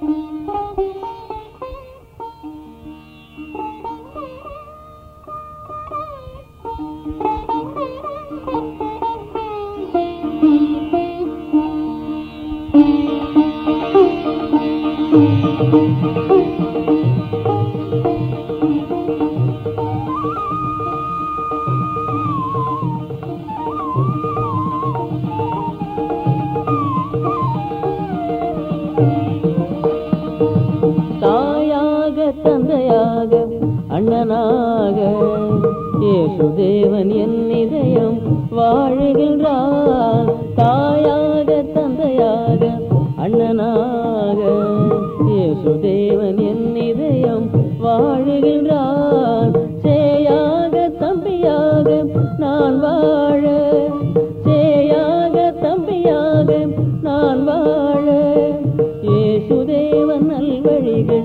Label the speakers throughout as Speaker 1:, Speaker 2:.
Speaker 1: தாயாக தந்தையாக அண்ணனாக. இயேசுதேவன் என் இதயம் வாழுகின்றார். தாயாக தந்தையாக அண்ணனாக. இயேசுதேவன் என் இதயம் வாழுகின்றார். சேயாக தம்பியாக நான் வாழ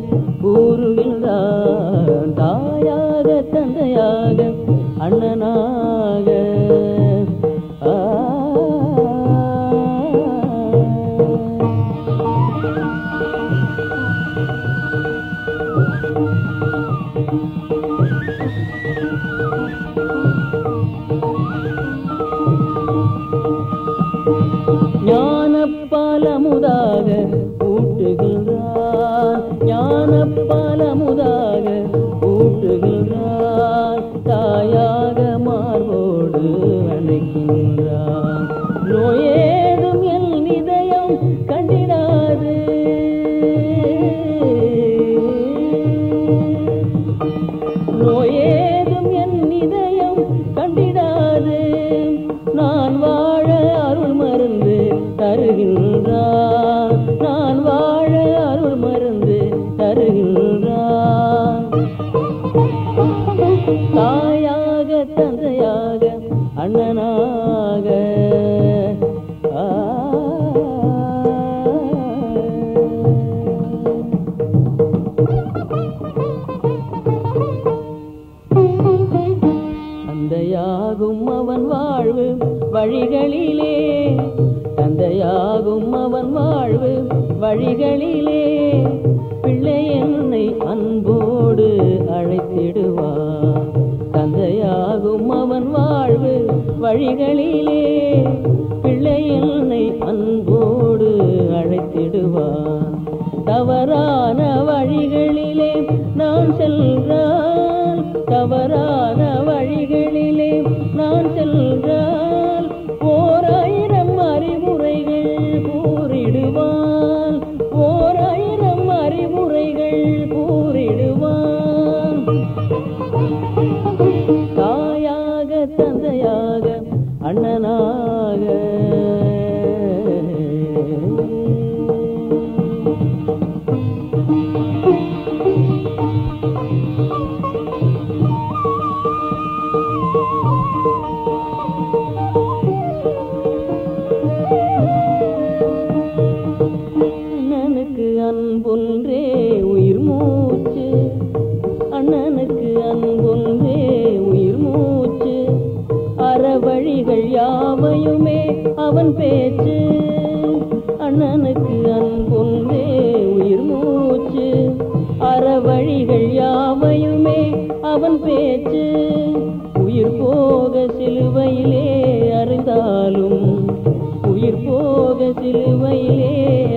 Speaker 1: நல்வழிகள் கூறுகின்றான் தாயாக தந்தையாக அண்ணனாக ஆ. ஞானப்பாலமுதாக கூட்டுகின்ற மனப்பாலமுதாக ஊட்டுகின்றான் தாயாக மார்போடு அணைக்கின்றார். நோயே தாயாக தந்தையாக அண்ணனாக. தந்தையாகும் அவன் வாழ்வு வழிகளிலே. தந்தையாகும் அவன் வாழ்வு வழிகளிலே. தாயாக தந்தையாக அண்ணனாக. அண்ணனுக்கு அன்பொன்றே உயிர் மூச்சு. அண்ணனுக்கு அவன் பேச்சு அண்ணனுக்கு அன்பொன்றே உயிர் மூச்சு. அறவழிகள் யாவையுமே அவன் பேச்சு. உயிர் போக சிலுவையிலே அறிந்தாலும் உயிர் போக சிலுவையிலே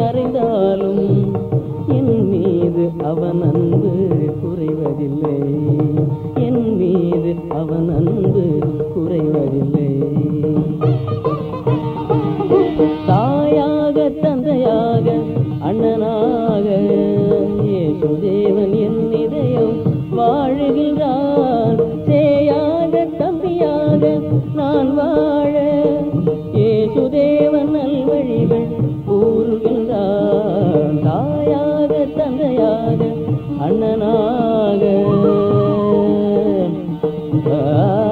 Speaker 1: அறிந்தாலும் என் மீது அவன் அன்பு குறைவதில்லை. என் மீது அவன் அன்பு குறைவதில்லை. துணையாக அண்ணனாக. இயேசுதேவன் என் இதயம் வாழுகின்றார். சேயாக தம்பியாக நான் வாழ. இயேசுதேவன் நல்வழிகள் கூறுகின்றார். தாயாக தந்தையாக அண்ணனாக. Ah